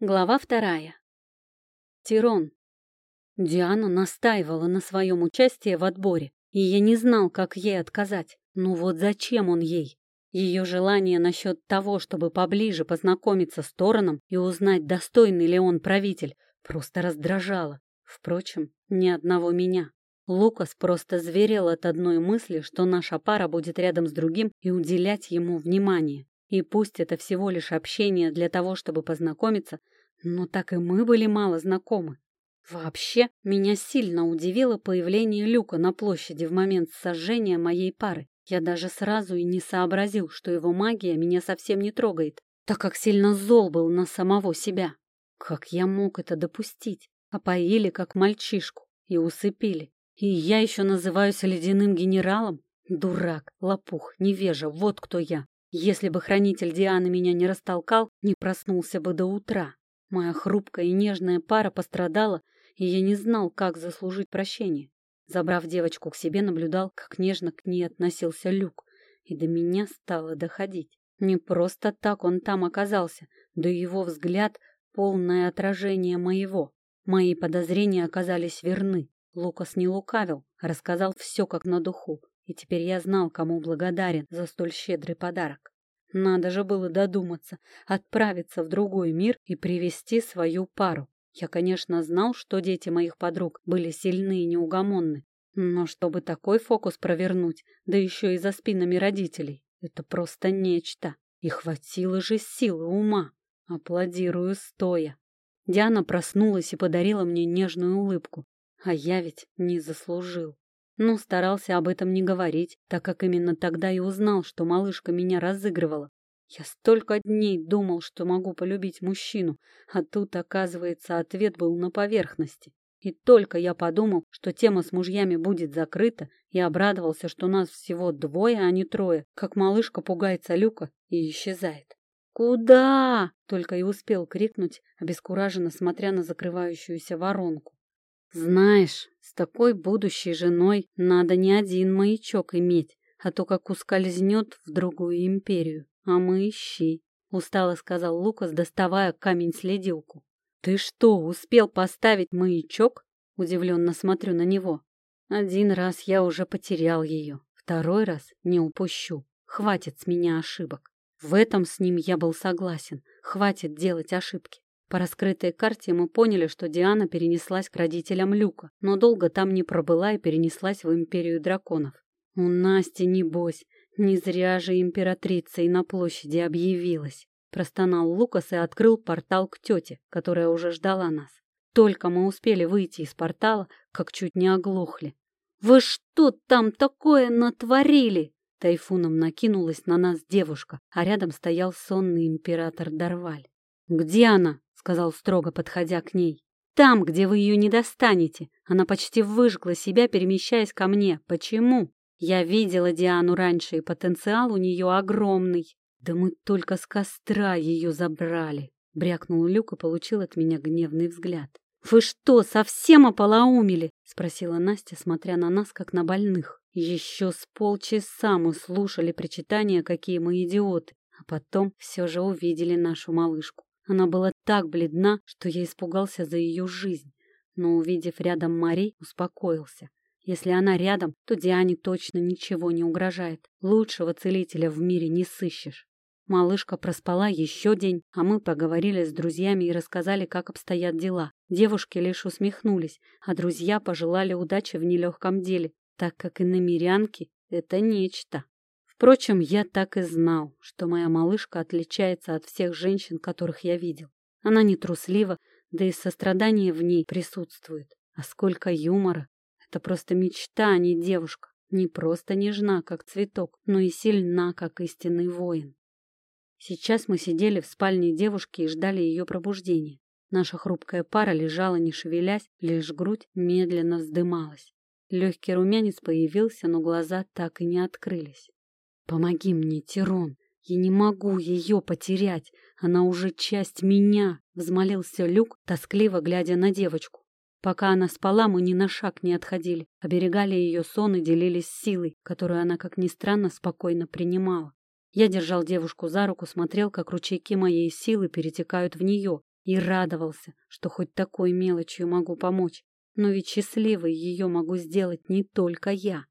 Глава вторая. Тирон. Диана настаивала на своем участии в отборе, и я не знал, как ей отказать. Ну вот зачем он ей? Ее желание насчет того, чтобы поближе познакомиться с Тороном и узнать, достойный ли он правитель, просто раздражало. Впрочем, ни одного меня. Лукас просто зверел от одной мысли, что наша пара будет рядом с другим и уделять ему внимание. И пусть это всего лишь общение для того, чтобы познакомиться, но так и мы были мало знакомы. Вообще, меня сильно удивило появление Люка на площади в момент сожжения моей пары. Я даже сразу и не сообразил, что его магия меня совсем не трогает, так как сильно зол был на самого себя. Как я мог это допустить? Опоили как мальчишку и усыпили. И я еще называюсь ледяным генералом? Дурак, лопух, невежа, вот кто я. Если бы хранитель Дианы меня не растолкал, не проснулся бы до утра. Моя хрупкая и нежная пара пострадала, и я не знал, как заслужить прощение. Забрав девочку к себе, наблюдал, как нежно к ней относился Люк, и до меня стало доходить. Не просто так он там оказался, да его взгляд — полное отражение моего. Мои подозрения оказались верны. Лукас не лукавил, рассказал все как на духу, и теперь я знал, кому благодарен за столь щедрый подарок. Надо же было додуматься, отправиться в другой мир и привести свою пару. Я, конечно, знал, что дети моих подруг были сильны и неугомонны, но чтобы такой фокус провернуть, да еще и за спинами родителей, это просто нечто. И хватило же силы ума. Аплодирую стоя. Диана проснулась и подарила мне нежную улыбку, а я ведь не заслужил но старался об этом не говорить, так как именно тогда и узнал, что малышка меня разыгрывала. Я столько дней думал, что могу полюбить мужчину, а тут, оказывается, ответ был на поверхности. И только я подумал, что тема с мужьями будет закрыта, и обрадовался, что нас всего двое, а не трое, как малышка пугается люка и исчезает. «Куда?» — только и успел крикнуть, обескураженно смотря на закрывающуюся воронку. Знаешь, с такой будущей женой надо не один маячок иметь, а то как ускользнет в другую империю. А мы ищи, — устало сказал Лукас, доставая камень-следилку. Ты что, успел поставить маячок? Удивленно смотрю на него. Один раз я уже потерял ее, второй раз не упущу. Хватит с меня ошибок. В этом с ним я был согласен. Хватит делать ошибки. По раскрытой карте мы поняли, что Диана перенеслась к родителям Люка, но долго там не пробыла и перенеслась в Империю драконов. У Насти, небось, не зря же императрица и на площади объявилась. Простонал Лукас и открыл портал к тете, которая уже ждала нас. Только мы успели выйти из портала, как чуть не оглохли. «Вы что там такое натворили?» Тайфуном накинулась на нас девушка, а рядом стоял сонный император Дарваль. «Где она?» сказал строго, подходя к ней. Там, где вы ее не достанете. Она почти выжгла себя, перемещаясь ко мне. Почему? Я видела Диану раньше, и потенциал у нее огромный. Да мы только с костра ее забрали. Брякнул Люк и получил от меня гневный взгляд. «Вы что, совсем ополоумели?» — спросила Настя, смотря на нас, как на больных. Еще с полчаса мы слушали причитания, какие мы идиоты, а потом все же увидели нашу малышку. Она была так бледна, что я испугался за ее жизнь, но, увидев рядом Мари, успокоился. Если она рядом, то Диане точно ничего не угрожает. Лучшего целителя в мире не сыщешь. Малышка проспала еще день, а мы поговорили с друзьями и рассказали, как обстоят дела. Девушки лишь усмехнулись, а друзья пожелали удачи в нелегком деле, так как и намерянки — это нечто. Впрочем, я так и знал, что моя малышка отличается от всех женщин, которых я видел. Она не труслива, да и сострадание в ней присутствует. А сколько юмора! Это просто мечта, а не девушка. Не просто нежна, как цветок, но и сильна, как истинный воин. Сейчас мы сидели в спальне девушки и ждали ее пробуждения. Наша хрупкая пара лежала, не шевелясь, лишь грудь медленно вздымалась. Легкий румянец появился, но глаза так и не открылись. «Помоги мне, Тирон! Я не могу ее потерять! Она уже часть меня!» — взмолился Люк, тоскливо глядя на девочку. Пока она спала, мы ни на шаг не отходили, оберегали ее сон и делились силой, которую она, как ни странно, спокойно принимала. Я держал девушку за руку, смотрел, как ручейки моей силы перетекают в нее, и радовался, что хоть такой мелочью могу помочь. Но ведь счастливой ее могу сделать не только я.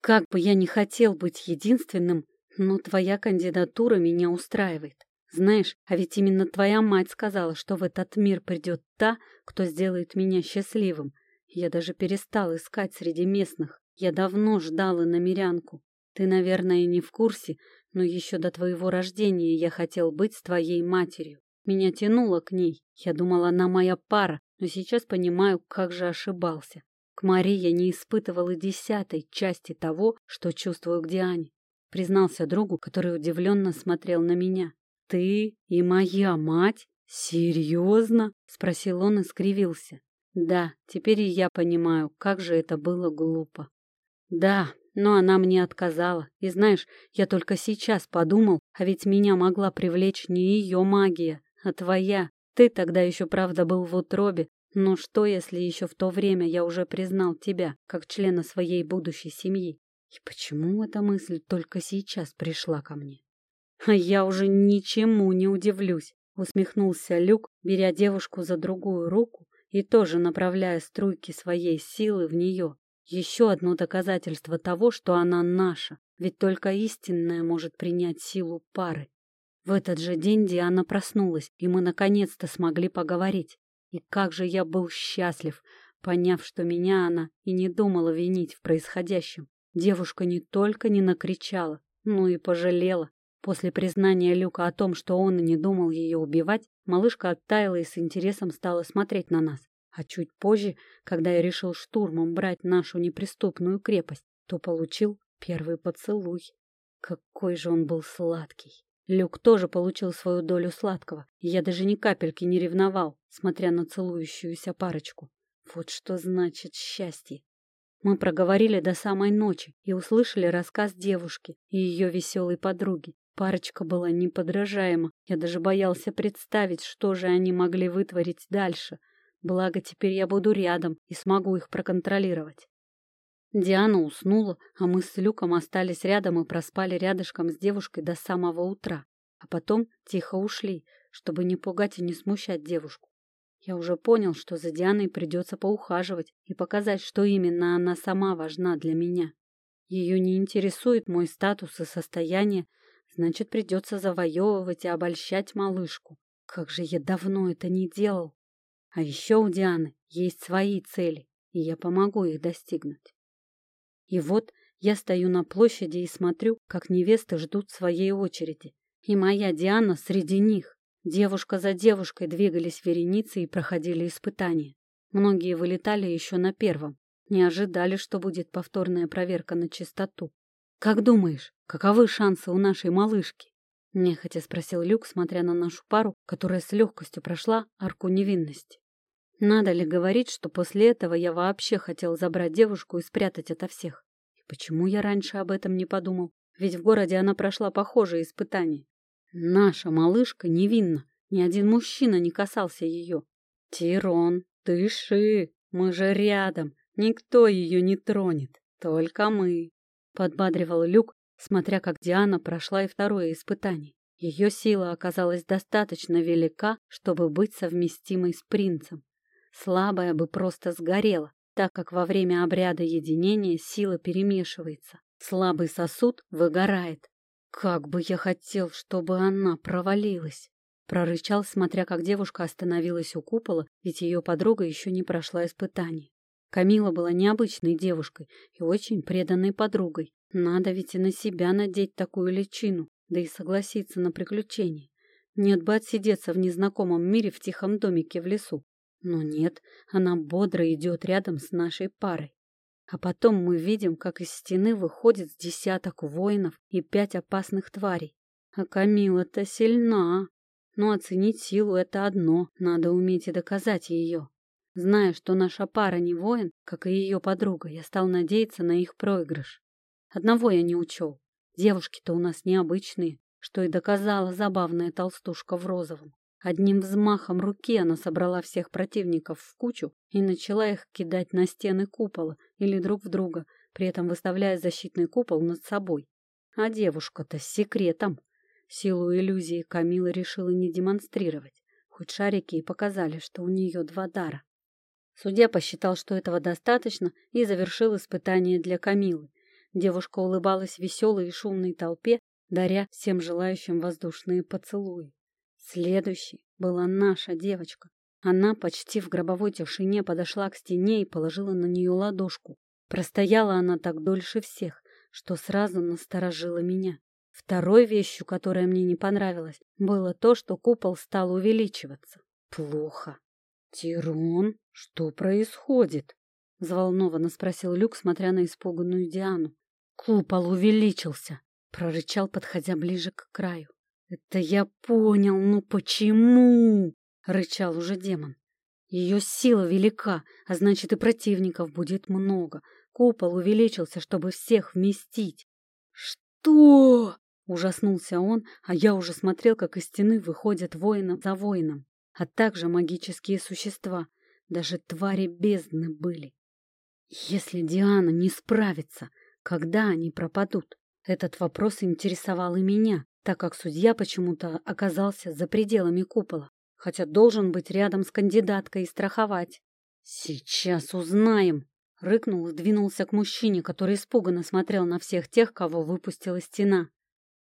Как бы я ни хотел быть единственным, но твоя кандидатура меня устраивает. Знаешь, а ведь именно твоя мать сказала, что в этот мир придет та, кто сделает меня счастливым. Я даже перестал искать среди местных. Я давно ждал иномерянку. Ты, наверное, не в курсе, но еще до твоего рождения я хотел быть с твоей матерью. Меня тянуло к ней. Я думал, она моя пара, но сейчас понимаю, как же ошибался. К Марии я не испытывал и десятой части того, что чувствую к Диане. Признался другу, который удивленно смотрел на меня. «Ты и моя мать? Серьезно?» — спросил он и скривился. «Да, теперь и я понимаю, как же это было глупо». «Да, но она мне отказала. И знаешь, я только сейчас подумал, а ведь меня могла привлечь не ее магия, а твоя. Ты тогда еще, правда, был в утробе. Но что, если еще в то время я уже признал тебя, как члена своей будущей семьи? И почему эта мысль только сейчас пришла ко мне? А я уже ничему не удивлюсь, усмехнулся Люк, беря девушку за другую руку и тоже направляя струйки своей силы в нее. Еще одно доказательство того, что она наша, ведь только истинная может принять силу пары. В этот же день Диана проснулась, и мы наконец-то смогли поговорить. И как же я был счастлив, поняв, что меня она и не думала винить в происходящем. Девушка не только не накричала, но и пожалела. После признания Люка о том, что он и не думал ее убивать, малышка оттаяла и с интересом стала смотреть на нас. А чуть позже, когда я решил штурмом брать нашу неприступную крепость, то получил первый поцелуй. Какой же он был сладкий! Люк тоже получил свою долю сладкого, и я даже ни капельки не ревновал, смотря на целующуюся парочку. Вот что значит счастье. Мы проговорили до самой ночи и услышали рассказ девушки и ее веселой подруги. Парочка была неподражаема. Я даже боялся представить, что же они могли вытворить дальше. Благо, теперь я буду рядом и смогу их проконтролировать. Диана уснула, а мы с Люком остались рядом и проспали рядышком с девушкой до самого утра, а потом тихо ушли, чтобы не пугать и не смущать девушку. Я уже понял, что за Дианой придется поухаживать и показать, что именно она сама важна для меня. Ее не интересует мой статус и состояние, значит, придется завоевывать и обольщать малышку. Как же я давно это не делал. А еще у Дианы есть свои цели, и я помогу их достигнуть. И вот я стою на площади и смотрю, как невесты ждут своей очереди. И моя Диана среди них. Девушка за девушкой двигались вереницы и проходили испытания. Многие вылетали еще на первом. Не ожидали, что будет повторная проверка на чистоту. «Как думаешь, каковы шансы у нашей малышки?» Нехотя спросил Люк, смотря на нашу пару, которая с легкостью прошла арку невинности. Надо ли говорить, что после этого я вообще хотел забрать девушку и спрятать ото всех? И почему я раньше об этом не подумал? Ведь в городе она прошла похожие испытания. Наша малышка невинна, ни один мужчина не касался ее. Тирон, дыши, мы же рядом, никто ее не тронет, только мы. Подбадривал Люк, смотря как Диана прошла и второе испытание. Ее сила оказалась достаточно велика, чтобы быть совместимой с принцем. Слабая бы просто сгорела, так как во время обряда единения сила перемешивается. Слабый сосуд выгорает. Как бы я хотел, чтобы она провалилась. Прорычал, смотря как девушка остановилась у купола, ведь ее подруга еще не прошла испытаний. Камила была необычной девушкой и очень преданной подругой. Надо ведь и на себя надеть такую личину, да и согласиться на приключения. Нет бы отсидеться в незнакомом мире в тихом домике в лесу, но нет, она бодро идет рядом с нашей парой. А потом мы видим, как из стены выходит десяток воинов и пять опасных тварей. А Камила-то сильна. Но оценить силу — это одно, надо уметь и доказать ее. Зная, что наша пара не воин, как и ее подруга, я стал надеяться на их проигрыш. Одного я не учел. Девушки-то у нас необычные, что и доказала забавная толстушка в розовом. Одним взмахом руки она собрала всех противников в кучу и начала их кидать на стены купола или друг в друга, при этом выставляя защитный купол над собой. А девушка-то с секретом. Силу иллюзии Камила решила не демонстрировать, Хоть шарики и показали, что у нее два дара. Судья посчитал, что этого достаточно, и завершил испытание для Камилы. Девушка улыбалась веселой и шумной толпе, даря всем желающим воздушные поцелуи. Следующей была наша девочка. Она почти в гробовой тишине подошла к стене и положила на нее ладошку. Простояла она так дольше всех, что сразу насторожила меня. Второй вещью, которая мне не понравилась, было то, что купол стал увеличиваться. Плохо. «Тирон, что происходит?» — взволнованно спросил Люк, смотря на испуганную Диану. «Купол увеличился», — прорычал, подходя ближе к краю. «Это я понял, ну почему?» — рычал уже демон. «Ее сила велика, а значит и противников будет много. Купол увеличился, чтобы всех вместить». «Что?» — ужаснулся он, а я уже смотрел, как из стены выходят воины за воином, а также магические существа. Даже твари бездны были. Если Диана не справится, когда они пропадут? Этот вопрос интересовал и меня, так как судья почему-то оказался за пределами купола, хотя должен быть рядом с кандидаткой и страховать. «Сейчас узнаем!» — рыкнул и двинулся к мужчине, который испуганно смотрел на всех тех, кого выпустила стена.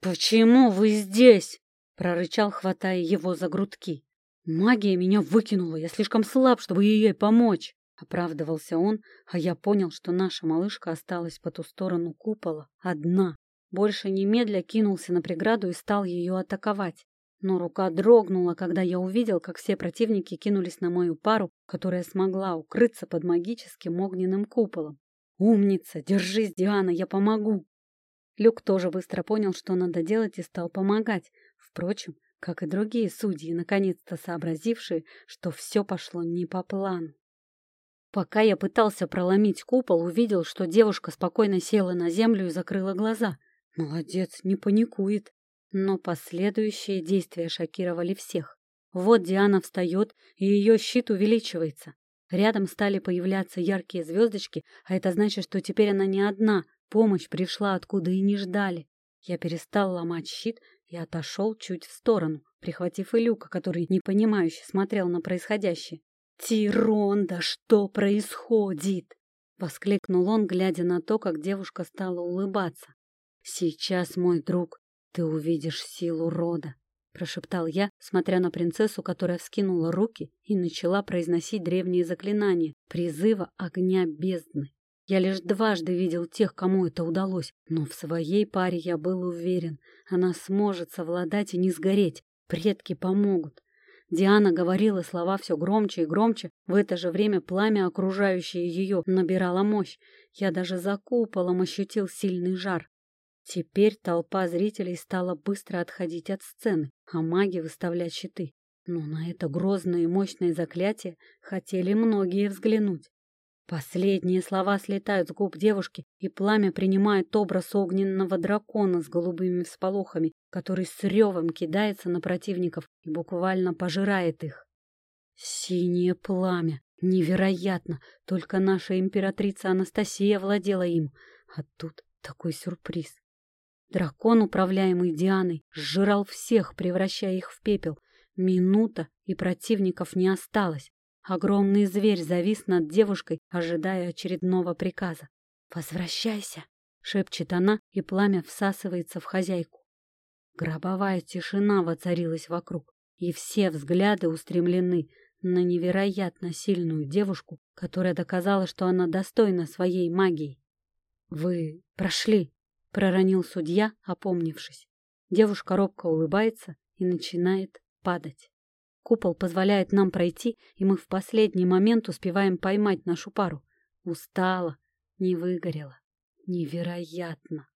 «Почему вы здесь?» — прорычал, хватая его за грудки. «Магия меня выкинула, я слишком слаб, чтобы ей помочь!» — оправдывался он, а я понял, что наша малышка осталась по ту сторону купола, одна. Больше немедля кинулся на преграду и стал ее атаковать. Но рука дрогнула, когда я увидел, как все противники кинулись на мою пару, которая смогла укрыться под магическим огненным куполом. «Умница! Держись, Диана, я помогу!» Люк тоже быстро понял, что надо делать, и стал помогать. Впрочем, как и другие судьи, наконец-то сообразившие, что все пошло не по плану. Пока я пытался проломить купол, увидел, что девушка спокойно села на землю и закрыла глаза — Молодец, не паникует. Но последующие действия шокировали всех. Вот Диана встает, и ее щит увеличивается. Рядом стали появляться яркие звездочки, а это значит, что теперь она не одна, помощь пришла откуда и не ждали. Я перестал ломать щит и отошел чуть в сторону, прихватив Илюка, который непонимающе смотрел на происходящее. «Тирон, да что происходит?» — воскликнул он, глядя на то, как девушка стала улыбаться. «Сейчас, мой друг, ты увидишь силу рода», — прошептал я, смотря на принцессу, которая вскинула руки и начала произносить древние заклинания призыва огня бездны. Я лишь дважды видел тех, кому это удалось, но в своей паре я был уверен, она сможет совладать и не сгореть, предки помогут. Диана говорила слова все громче и громче, в это же время пламя, окружающее ее, набирало мощь. Я даже за куполом ощутил сильный жар. Теперь толпа зрителей стала быстро отходить от сцены, а маги выставлять щиты. Но на это грозное и мощное заклятие хотели многие взглянуть. Последние слова слетают с губ девушки, и пламя принимает образ огненного дракона с голубыми всполохами, который с ревом кидается на противников и буквально пожирает их. Синее пламя! Невероятно! Только наша императрица Анастасия владела им. А тут такой сюрприз. Дракон, управляемый Дианой, сжирал всех, превращая их в пепел. Минута, и противников не осталось. Огромный зверь завис над девушкой, ожидая очередного приказа. «Возвращайся!» — шепчет она, и пламя всасывается в хозяйку. Гробовая тишина воцарилась вокруг, и все взгляды устремлены на невероятно сильную девушку, которая доказала, что она достойна своей магии. «Вы прошли!» Проронил судья, опомнившись. Девушка робко улыбается и начинает падать. Купол позволяет нам пройти, и мы в последний момент успеваем поймать нашу пару. Устала, не выгорела. Невероятно.